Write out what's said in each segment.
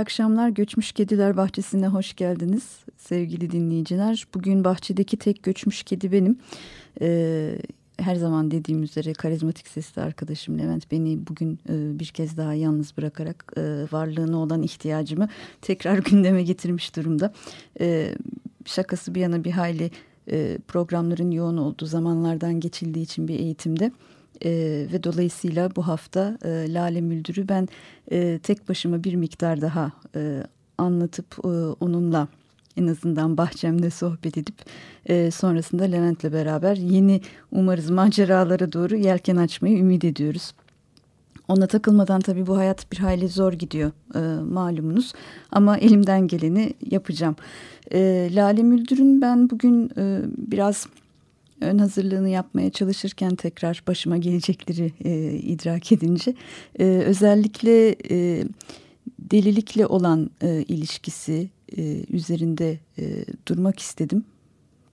Akşamlar. Göçmüş Kediler Bahçesi'ne hoş geldiniz sevgili dinleyiciler. Bugün bahçedeki tek göçmüş kedi benim. Ee, her zaman dediğim üzere karizmatik sesli arkadaşım Levent beni bugün e, bir kez daha yalnız bırakarak e, varlığına olan ihtiyacımı tekrar gündeme getirmiş durumda. E, şakası bir yana bir hayli e, programların yoğun olduğu zamanlardan geçildiği için bir eğitimde e, ve dolayısıyla bu hafta e, Lale Müldür'ü ben e, tek başıma bir miktar daha e, anlatıp e, onunla en azından bahçemde sohbet edip e, sonrasında Levent'le beraber yeni umarız maceralara doğru yelken açmayı ümit ediyoruz. Ona takılmadan tabii bu hayat bir hayli zor gidiyor e, malumunuz ama elimden geleni yapacağım. E, Lale Müldür'ün ben bugün e, biraz ön hazırlığını yapmaya çalışırken tekrar başıma gelecekleri e, idrak edince e, özellikle e, delilikle olan e, ilişkisi e, üzerinde e, durmak istedim.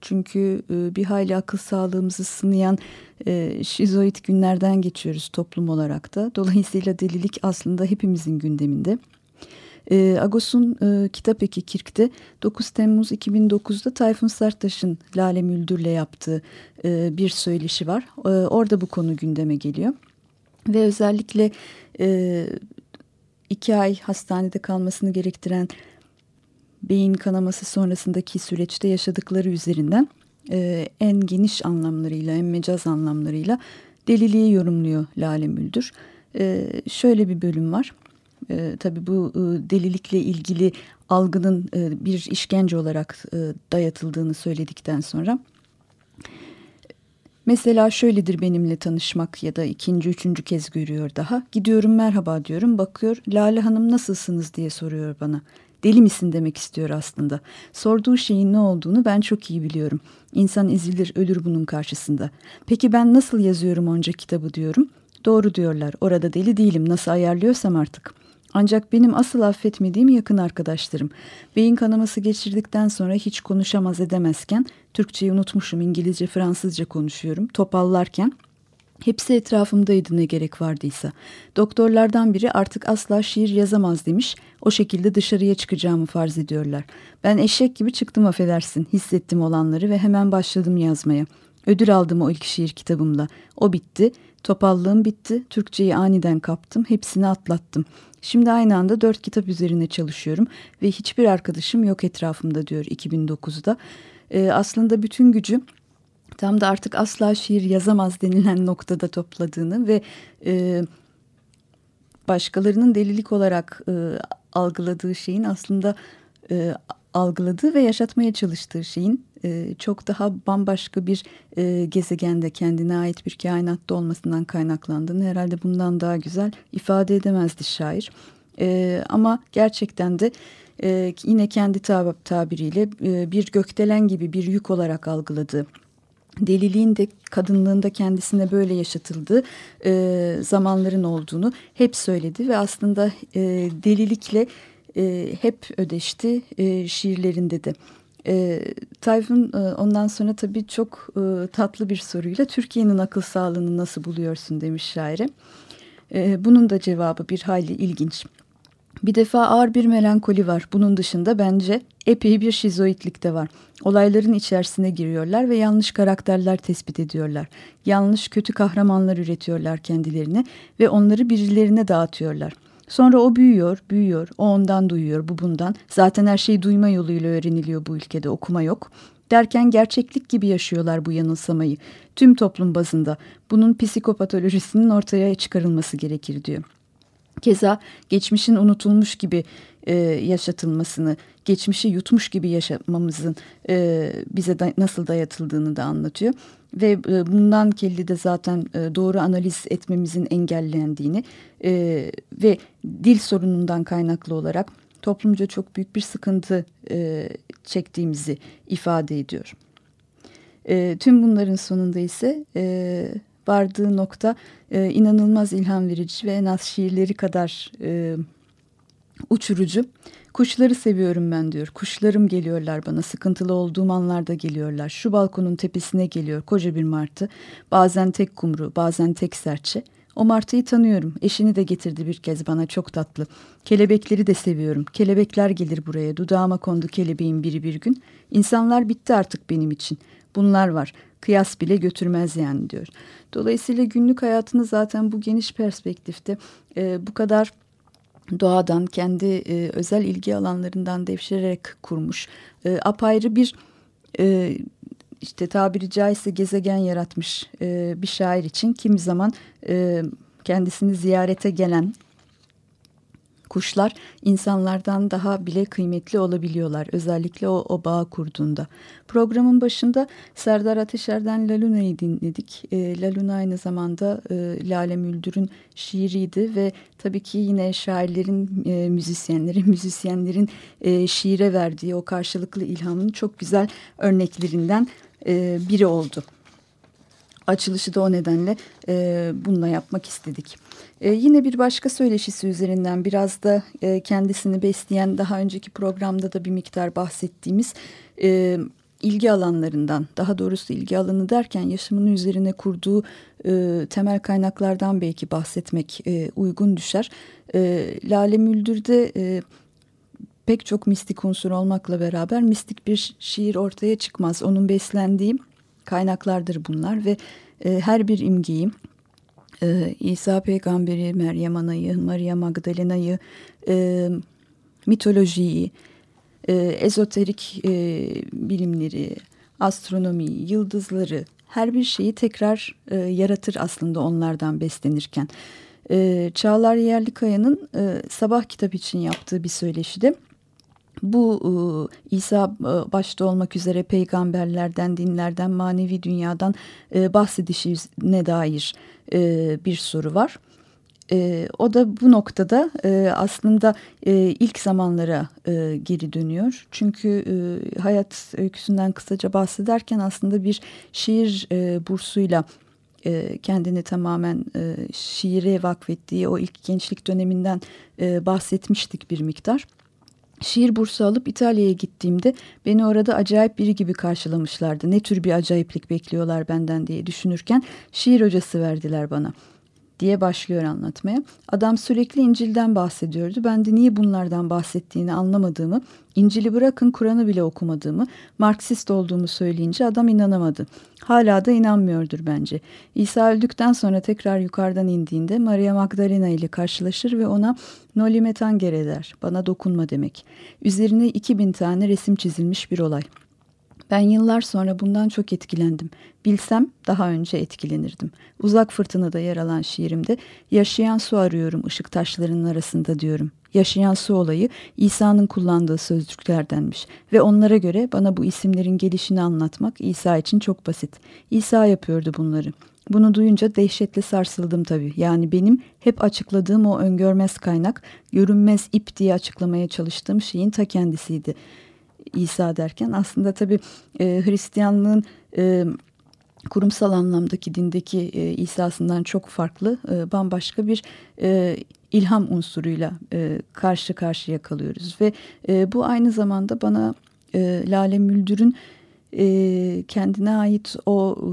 Çünkü e, bir hayli akıl sağlığımızı sınayan e, şizoid günlerden geçiyoruz toplum olarak da. Dolayısıyla delilik aslında hepimizin gündeminde. E, Agos'un e, kitap eki Kirk'te 9 Temmuz 2009'da Tayfun Serttaş'ın Lale Müldür'le yaptığı e, bir söyleşi var. E, orada bu konu gündeme geliyor. Ve özellikle e, iki ay hastanede kalmasını gerektiren beyin kanaması sonrasındaki süreçte yaşadıkları üzerinden e, en geniş anlamlarıyla, en mecaz anlamlarıyla deliliği yorumluyor Lale Müldür. E, şöyle bir bölüm var. E, tabii bu e, delilikle ilgili algının e, bir işkence olarak e, dayatıldığını söyledikten sonra... Mesela şöyledir benimle tanışmak ya da ikinci, üçüncü kez görüyor daha. Gidiyorum merhaba diyorum, bakıyor Lale Hanım nasılsınız diye soruyor bana. Deli misin demek istiyor aslında. Sorduğu şeyin ne olduğunu ben çok iyi biliyorum. İnsan ezilir ölür bunun karşısında. Peki ben nasıl yazıyorum onca kitabı diyorum. Doğru diyorlar orada deli değilim nasıl ayarlıyorsam artık. Ancak benim asıl affetmediğim yakın arkadaşlarım. Beyin kanaması geçirdikten sonra hiç konuşamaz edemezken, Türkçeyi unutmuşum İngilizce Fransızca konuşuyorum, topallarken Hepsi etrafımdaydı ne gerek vardıysa. Doktorlardan biri artık asla şiir yazamaz demiş. O şekilde dışarıya çıkacağımı farz ediyorlar. Ben eşek gibi çıktım affedersin. Hissettim olanları ve hemen başladım yazmaya. Ödül aldım o ilk şiir kitabımla. O bitti. Topallığım bitti. Türkçeyi aniden kaptım. Hepsini atlattım. Şimdi aynı anda dört kitap üzerine çalışıyorum ve hiçbir arkadaşım yok etrafımda diyor 2009'da. Ee, aslında bütün gücü tam da artık asla şiir yazamaz denilen noktada topladığını ve e, başkalarının delilik olarak e, algıladığı şeyin aslında e, algıladığı ve yaşatmaya çalıştığı şeyin e, çok daha bambaşka bir e, gezegende kendine ait bir kainatta olmasından kaynaklandığını herhalde bundan daha güzel ifade edemezdi şair. E, ama gerçekten de e, yine kendi tab tabiriyle e, bir gökdelen gibi bir yük olarak algıladığı deliliğin de kadınlığın da kendisine böyle yaşatıldığı e, zamanların olduğunu hep söyledi ve aslında e, delilikle e, hep ödeşti e, şiirlerinde de. E, Tayfun e, ondan sonra tabii çok e, tatlı bir soruyla Türkiye'nin akıl sağlığını nasıl buluyorsun demiş şaire. E, bunun da cevabı bir hayli ilginç. Bir defa ağır bir melankoli var. Bunun dışında bence epey bir şizoidlik de var. Olayların içerisine giriyorlar ve yanlış karakterler tespit ediyorlar. Yanlış kötü kahramanlar üretiyorlar kendilerine ve onları birilerine dağıtıyorlar. Sonra o büyüyor, büyüyor, o ondan duyuyor, bu bundan. Zaten her şey duyma yoluyla öğreniliyor bu ülkede, okuma yok. Derken gerçeklik gibi yaşıyorlar bu yanılsamayı. Tüm toplum bazında bunun psikopatolojisinin ortaya çıkarılması gerekir diyor. Keza geçmişin unutulmuş gibi e, yaşatılmasını, geçmişi yutmuş gibi yaşamamızın e, bize da, nasıl dayatıldığını da anlatıyor. Ve e, bundan kelli de zaten e, doğru analiz etmemizin engellendiğini e, ve dil sorunundan kaynaklı olarak toplumca çok büyük bir sıkıntı e, çektiğimizi ifade ediyor. E, tüm bunların sonunda ise e, vardığı nokta e, inanılmaz ilham verici ve en az şiirleri kadar e, uçurucu. Kuşları seviyorum ben diyor. Kuşlarım geliyorlar bana. Sıkıntılı olduğum anlarda geliyorlar. Şu balkonun tepesine geliyor koca bir martı. Bazen tek kumru, bazen tek serçe. O martıyı tanıyorum. Eşini de getirdi bir kez bana çok tatlı. Kelebekleri de seviyorum. Kelebekler gelir buraya. Dudağıma kondu kelebeğin biri bir gün. İnsanlar bitti artık benim için. Bunlar var. Kıyas bile götürmez yani diyor. Dolayısıyla günlük hayatını zaten bu geniş perspektifte e, bu kadar doğadan kendi e, özel ilgi alanlarından devşirerek kurmuş. E, apayrı bir e, işte tabiri caizse gezegen yaratmış e, bir şair için kimi zaman e, kendisini ziyarete gelen kuşlar insanlardan daha bile kıymetli olabiliyorlar. Özellikle o, o bağ kurduğunda. Programın başında Serdar Ateşer'den La Luna'yı dinledik. E, La Luna aynı zamanda e, Lale Müldür'ün şiiriydi ve tabii ki yine şairlerin, e, müzisyenlerin, müzisyenlerin e, şiire verdiği o karşılıklı ilhamın çok güzel örneklerinden e, biri oldu. Açılışı da o nedenle e, bununla yapmak istedik. E, yine bir başka söyleşisi üzerinden biraz da e, kendisini besleyen daha önceki programda da bir miktar bahsettiğimiz e, ilgi alanlarından daha doğrusu ilgi alanı derken yaşamını üzerine kurduğu e, temel kaynaklardan belki bahsetmek e, uygun düşer. E, Lale Müldür'de e, pek çok mistik unsur olmakla beraber mistik bir şiir ortaya çıkmaz. Onun beslendiği kaynaklardır bunlar ve e, her bir imgeyi e, İsa peygamberi, Meryem Ana'yı, Maria Magdalena'yı, e, mitolojiyi, e, ezoterik e, bilimleri, astronomiyi, yıldızları her bir şeyi tekrar e, yaratır aslında onlardan beslenirken. E, Çağlar Yerlikaya'nın e, sabah kitap için yaptığı bir söyleşide bu e, İsa e, başta olmak üzere peygamberlerden, dinlerden, manevi dünyadan e, bahsedişine dair e, bir soru var. E, o da bu noktada e, aslında e, ilk zamanlara e, geri dönüyor. Çünkü e, hayat öyküsünden kısaca bahsederken aslında bir şiir e, bursuyla e, kendini tamamen e, şiire vakfettiği o ilk gençlik döneminden e, bahsetmiştik bir miktar. Şiir bursu alıp İtalya'ya gittiğimde beni orada acayip biri gibi karşılamışlardı. Ne tür bir acayiplik bekliyorlar benden diye düşünürken şiir hocası verdiler bana diye başlıyor anlatmaya. Adam sürekli İncil'den bahsediyordu. Ben de niye bunlardan bahsettiğini anlamadığımı, İncil'i bırakın Kur'an'ı bile okumadığımı, Marksist olduğumu söyleyince adam inanamadı. Hala da inanmıyordur bence. İsa öldükten sonra tekrar yukarıdan indiğinde Maria Magdalena ile karşılaşır ve ona Noli me tangere der. Bana dokunma demek. Üzerine 2000 tane resim çizilmiş bir olay. Ben yıllar sonra bundan çok etkilendim. Bilsem daha önce etkilenirdim. Uzak fırtınada yer alan şiirimde yaşayan su arıyorum ışık taşlarının arasında diyorum. Yaşayan su olayı İsa'nın kullandığı sözcüklerdenmiş ve onlara göre bana bu isimlerin gelişini anlatmak İsa için çok basit. İsa yapıyordu bunları. Bunu duyunca dehşetle sarsıldım tabii. Yani benim hep açıkladığım o öngörmez kaynak, görünmez ip diye açıklamaya çalıştığım şeyin ta kendisiydi. İsa derken aslında tabii e, Hristiyanlığın e, kurumsal anlamdaki dindeki e, İsa'sından çok farklı e, bambaşka bir e, ilham unsuruyla e, karşı karşıya kalıyoruz ve e, bu aynı zamanda bana e, Lale Müldür'ün e, kendine ait o e,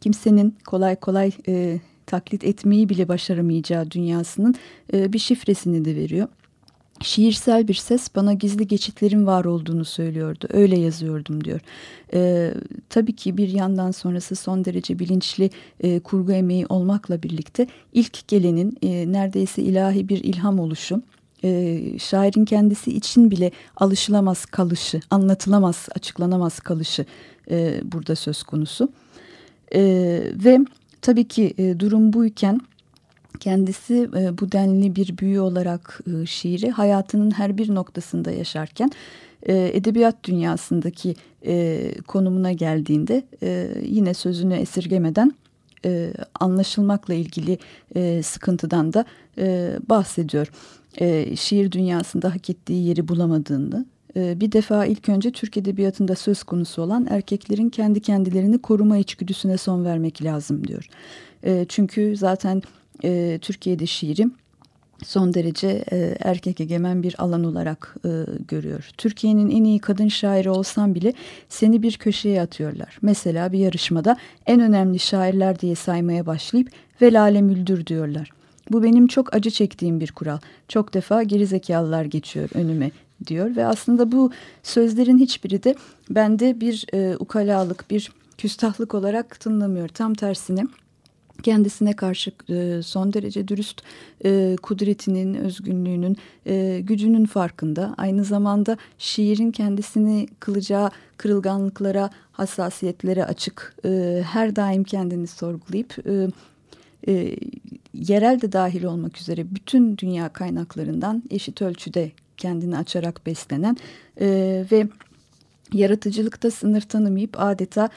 kimsenin kolay kolay e, taklit etmeyi bile başaramayacağı dünyasının e, bir şifresini de veriyor. Şiirsel bir ses bana gizli geçitlerin var olduğunu söylüyordu. Öyle yazıyordum diyor. Ee, tabii ki bir yandan sonrası son derece bilinçli e, kurgu emeği olmakla birlikte ilk gelenin e, neredeyse ilahi bir ilham oluşu. E, şairin kendisi için bile alışılamaz kalışı, anlatılamaz, açıklanamaz kalışı e, burada söz konusu. E, ve tabii ki e, durum buyken kendisi e, bu denli bir büyü olarak e, şiiri hayatının her bir noktasında yaşarken e, edebiyat dünyasındaki konumuna geldiğinde yine sözünü esirgemeden anlaşılmakla ilgili e, sıkıntıdan da bahsediyor. Şiir dünyasında hak ettiği yeri bulamadığını, bir defa ilk önce Türk Edebiyatı'nda söz konusu olan erkeklerin kendi kendilerini koruma içgüdüsüne son vermek lazım diyor. Çünkü zaten e, Türkiye'de şiiri son derece e, erkek egemen bir alan olarak e, görüyor. Türkiye'nin en iyi kadın şairi olsan bile seni bir köşeye atıyorlar. Mesela bir yarışmada en önemli şairler diye saymaya başlayıp ve Lale Müldür diyorlar. Bu benim çok acı çektiğim bir kural. Çok defa gerizekalılar geçiyor önüme diyor ve aslında bu sözlerin hiçbiri de bende bir e, ukalalık, bir küstahlık olarak tınlamıyor. Tam tersine kendisine karşı e, son derece dürüst e, kudretinin, özgünlüğünün, e, gücünün farkında. Aynı zamanda şiirin kendisini kılacağı kırılganlıklara, hassasiyetlere açık, her daim kendini sorgulayıp yerel de dahil olmak üzere bütün dünya kaynaklarından eşit ölçüde kendini açarak beslenen ve yaratıcılıkta sınır tanımayıp adeta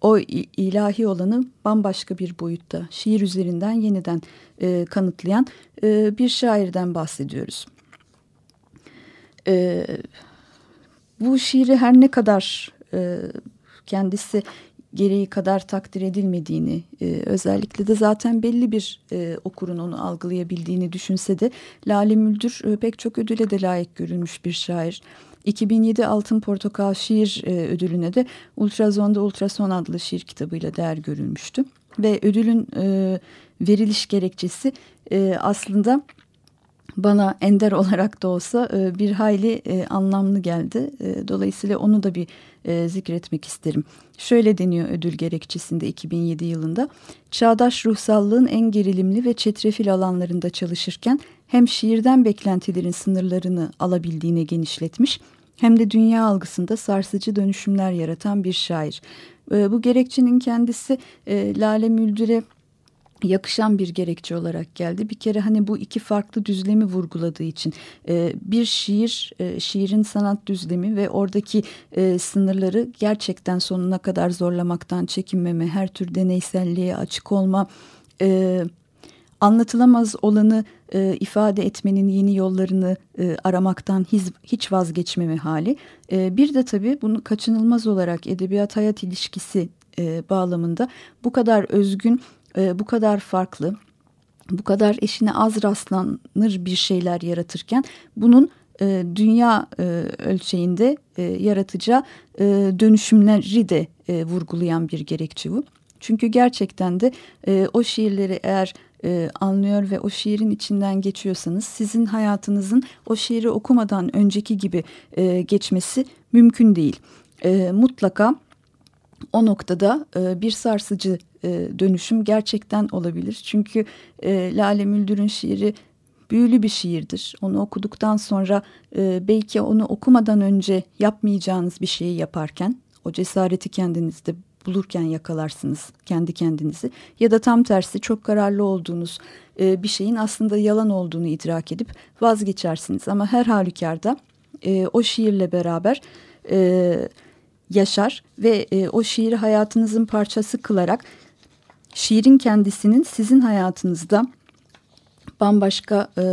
o ilahi olanı bambaşka bir boyutta şiir üzerinden yeniden e, kanıtlayan e, bir şairden bahsediyoruz. E, bu şiiri her ne kadar e, kendisi gereği kadar takdir edilmediğini e, özellikle de zaten belli bir e, okurun onu algılayabildiğini düşünse de Lale Müldür e, pek çok ödüle de layık görülmüş bir şair. 2007 Altın Portakal Şiir e, Ödülü'ne de Ultrazon'da Ultrason adlı şiir kitabıyla değer görülmüştü. Ve ödülün e, veriliş gerekçesi e, aslında bana ender olarak da olsa e, bir hayli e, anlamlı geldi. E, dolayısıyla onu da bir e, zikretmek isterim. Şöyle deniyor ödül gerekçesinde 2007 yılında. Çağdaş ruhsallığın en gerilimli ve çetrefil alanlarında çalışırken hem şiirden beklentilerin sınırlarını alabildiğine genişletmiş hem de dünya algısında sarsıcı dönüşümler yaratan bir şair. E, bu gerekçenin kendisi e, Lale Müldür'e yakışan bir gerekçe olarak geldi. Bir kere hani bu iki farklı düzlemi vurguladığı için e, bir şiir, e, şiirin sanat düzlemi ve oradaki e, sınırları gerçekten sonuna kadar zorlamaktan çekinmeme, her tür deneyselliğe açık olma, anlatılamaz olanı ifade etmenin yeni yollarını aramaktan hiç, vazgeçmeme hali. Bir de tabii bunu kaçınılmaz olarak edebiyat hayat ilişkisi bağlamında bu kadar özgün e, bu kadar farklı, bu kadar eşine az rastlanır bir şeyler yaratırken bunun e, dünya e, ölçeğinde e, yaratacağı e, dönüşümleri de e, vurgulayan bir gerekçe bu. Çünkü gerçekten de e, o şiirleri eğer e, anlıyor ve o şiirin içinden geçiyorsanız sizin hayatınızın o şiiri okumadan önceki gibi e, geçmesi mümkün değil. E, mutlaka o noktada e, bir sarsıcı e, dönüşüm gerçekten olabilir. Çünkü e, Lale Müldür'ün şiiri büyülü bir şiirdir. Onu okuduktan sonra e, belki onu okumadan önce yapmayacağınız bir şeyi yaparken o cesareti kendinizde bulurken yakalarsınız kendi kendinizi ya da tam tersi çok kararlı olduğunuz e, bir şeyin aslında yalan olduğunu idrak edip vazgeçersiniz ama her halükarda e, o şiirle beraber e, yaşar ve e, o şiiri hayatınızın parçası kılarak şiirin kendisinin sizin hayatınızda bambaşka e,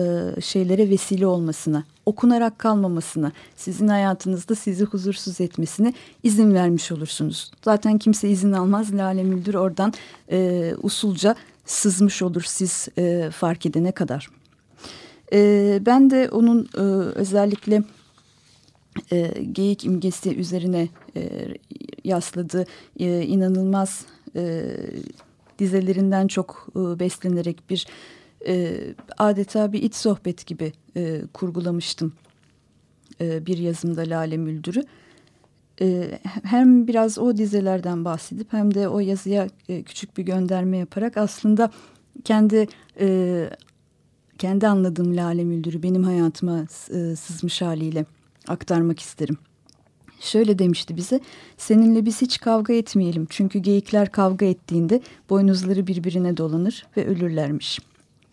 şeylere vesile olmasına, okunarak kalmamasına, sizin hayatınızda sizi huzursuz etmesine izin vermiş olursunuz. Zaten kimse izin almaz. Lale Müldür oradan e, usulca sızmış olur siz e, fark edene kadar. E, ben de onun e, özellikle e, geyik imgesi üzerine e, yasladığı e, inanılmaz e, dizelerinden çok e, beslenerek bir e, adeta bir iç sohbet gibi e, kurgulamıştım e, bir yazımda Lale Müldür'ü. E, hem biraz o dizelerden bahsedip hem de o yazıya e, küçük bir gönderme yaparak aslında kendi e, kendi anladığım Lale Müldür'ü benim hayatıma sızmış haliyle aktarmak isterim. Şöyle demişti bize, seninle biz hiç kavga etmeyelim çünkü geyikler kavga ettiğinde boynuzları birbirine dolanır ve ölürlermiş.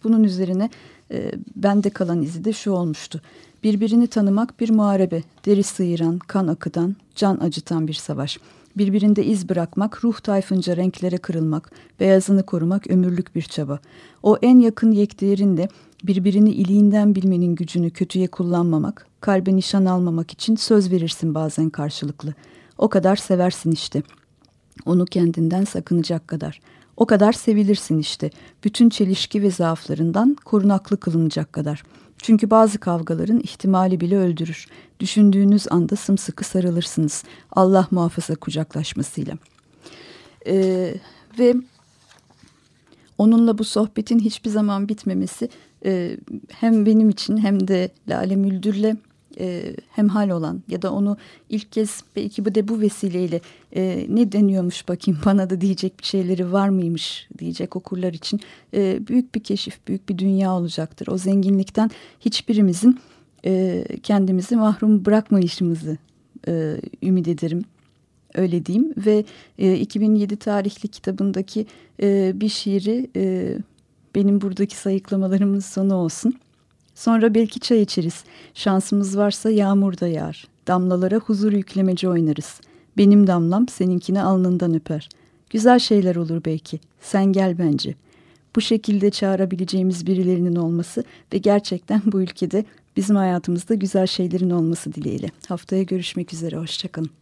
Bunun üzerine e, bende kalan izi de şu olmuştu. Birbirini tanımak bir muharebe, deri sıyıran, kan akıdan, can acıtan bir savaş. Birbirinde iz bırakmak, ruh tayfınca renklere kırılmak, beyazını korumak ömürlük bir çaba. O en yakın yektiğerinde birbirini iliğinden bilmenin gücünü kötüye kullanmamak, kalbe nişan almamak için söz verirsin bazen karşılıklı. O kadar seversin işte. Onu kendinden sakınacak kadar. O kadar sevilirsin işte. Bütün çelişki ve zaaflarından korunaklı kılınacak kadar. Çünkü bazı kavgaların ihtimali bile öldürür. Düşündüğünüz anda sımsıkı sarılırsınız. Allah muhafaza kucaklaşmasıyla. Ee, ve onunla bu sohbetin hiçbir zaman bitmemesi e, hem benim için hem de Lale Müldür'le e, hemhal olan ya da onu ilk kez belki bu de bu vesileyle e, ne deniyormuş bakayım bana da diyecek bir şeyleri var mıymış diyecek okurlar için e, büyük bir keşif, büyük bir dünya olacaktır. O zenginlikten hiçbirimizin e, kendimizi mahrum bırakmayışımızı e, ümit ederim. Öyle diyeyim ve e, 2007 tarihli kitabındaki e, bir şiiri e, Benim buradaki sayıklamalarımın sonu olsun. Sonra belki çay içeriz. Şansımız varsa yağmur da yağar. Damlalara huzur yüklemeci oynarız. Benim damlam seninkini alnından öper. Güzel şeyler olur belki. Sen gel bence. Bu şekilde çağırabileceğimiz birilerinin olması ve gerçekten bu ülkede bizim hayatımızda güzel şeylerin olması dileğiyle. Haftaya görüşmek üzere. Hoşçakalın.